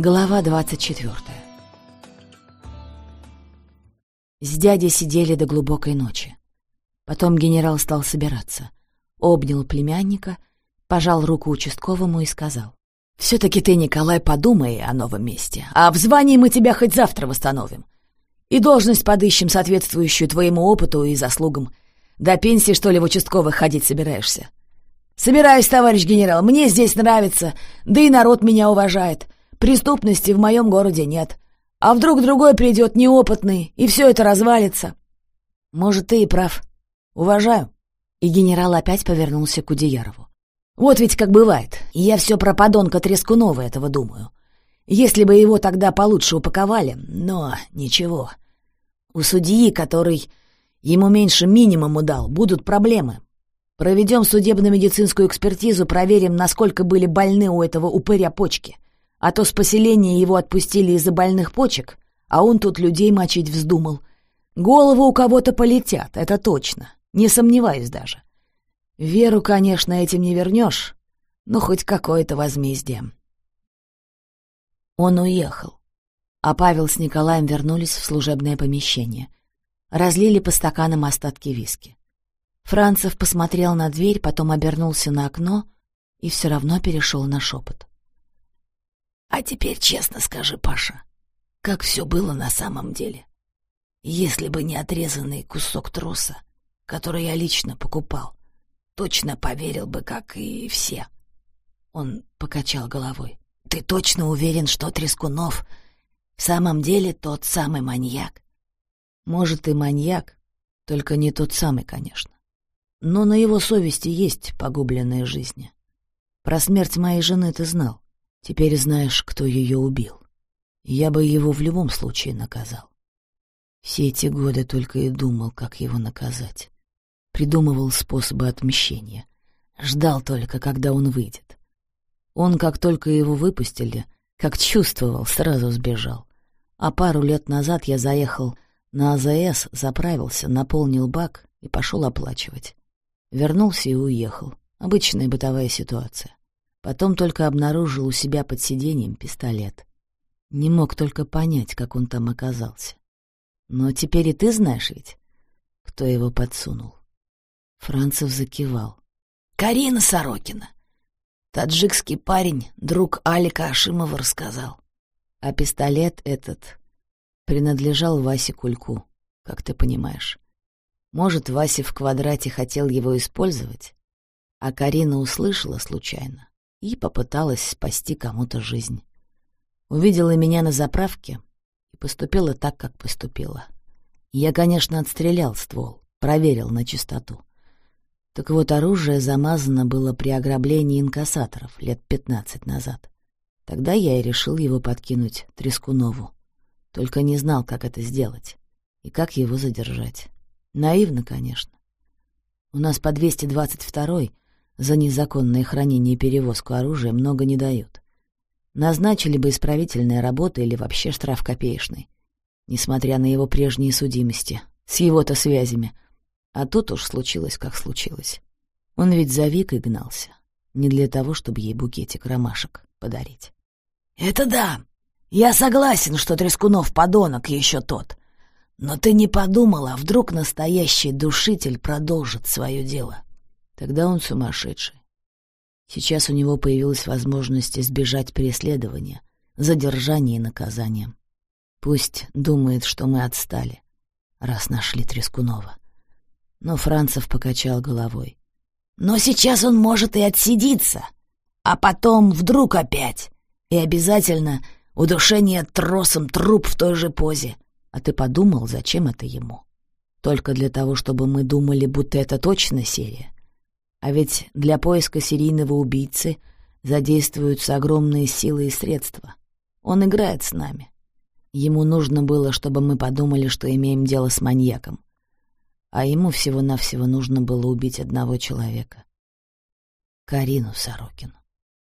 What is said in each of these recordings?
Глава 24 С дядей сидели до глубокой ночи. Потом генерал стал собираться, обнял племянника, пожал руку участковому и сказал. «Все-таки ты, Николай, подумай о новом месте, а в звании мы тебя хоть завтра восстановим. И должность подыщем, соответствующую твоему опыту и заслугам. До пенсии, что ли, в участковых ходить собираешься?» «Собираюсь, товарищ генерал, мне здесь нравится, да и народ меня уважает». Преступности в моем городе нет. А вдруг другой придет неопытный, и все это развалится? Может, ты и прав. Уважаю. И генерал опять повернулся к Удеярову. Вот ведь как бывает. Я все про подонка Трескунова этого думаю. Если бы его тогда получше упаковали, но ничего. У судьи, который ему меньше минимуму дал, будут проблемы. Проведем судебно-медицинскую экспертизу, проверим, насколько были больны у этого упыря почки — а то с поселения его отпустили из-за больных почек, а он тут людей мочить вздумал. Головы у кого-то полетят, это точно, не сомневаюсь даже. Веру, конечно, этим не вернешь, но хоть какое-то возмездие. Он уехал, а Павел с Николаем вернулись в служебное помещение. Разлили по стаканам остатки виски. Францев посмотрел на дверь, потом обернулся на окно и все равно перешел на шепот. А теперь честно скажи, Паша, как все было на самом деле? Если бы не отрезанный кусок троса, который я лично покупал, точно поверил бы, как и все. Он покачал головой. Ты точно уверен, что Трескунов в самом деле тот самый маньяк? Может, и маньяк, только не тот самый, конечно. Но на его совести есть погубленные жизни. Про смерть моей жены ты знал. Теперь знаешь, кто ее убил. Я бы его в любом случае наказал. Все эти годы только и думал, как его наказать. Придумывал способы отмщения. Ждал только, когда он выйдет. Он, как только его выпустили, как чувствовал, сразу сбежал. А пару лет назад я заехал на АЗС, заправился, наполнил бак и пошел оплачивать. Вернулся и уехал. Обычная бытовая ситуация. Потом только обнаружил у себя под сиденьем пистолет. Не мог только понять, как он там оказался. Но теперь и ты знаешь ведь, кто его подсунул. Францев закивал. «Карина Сорокина. Таджикский парень, друг Алика Ашимова, рассказал. А пистолет этот принадлежал Васе Кульку, как ты понимаешь. Может, Вася в квадрате хотел его использовать, а Карина услышала случайно и попыталась спасти кому-то жизнь. Увидела меня на заправке и поступила так, как поступила. Я, конечно, отстрелял ствол, проверил на чистоту. Так вот, оружие замазано было при ограблении инкассаторов лет пятнадцать назад. Тогда я и решил его подкинуть Трескунову. Только не знал, как это сделать и как его задержать. Наивно, конечно. У нас по 222-й за незаконное хранение и перевозку оружия много не дают. Назначили бы исправительные работы или вообще штраф копеечный, несмотря на его прежние судимости, с его-то связями. А тут уж случилось, как случилось. Он ведь за Викой гнался, не для того, чтобы ей букетик ромашек подарить. «Это да! Я согласен, что Трескунов подонок еще тот. Но ты не подумала, вдруг настоящий душитель продолжит свое дело?» Тогда он сумасшедший. Сейчас у него появилась возможность избежать преследования, задержания и наказания. Пусть думает, что мы отстали, раз нашли Трескунова. Но Францев покачал головой. Но сейчас он может и отсидиться, а потом вдруг опять. И обязательно удушение тросом труп в той же позе. А ты подумал, зачем это ему? Только для того, чтобы мы думали, будто это точно серия? А ведь для поиска серийного убийцы задействуются огромные силы и средства. Он играет с нами. Ему нужно было, чтобы мы подумали, что имеем дело с маньяком. А ему всего-навсего нужно было убить одного человека. Карину Сорокину.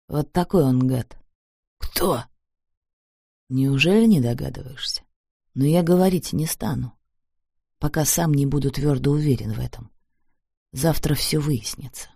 Вот такой он гад. Кто? Неужели не догадываешься? Но я говорить не стану, пока сам не буду твердо уверен в этом. Завтра все выяснится.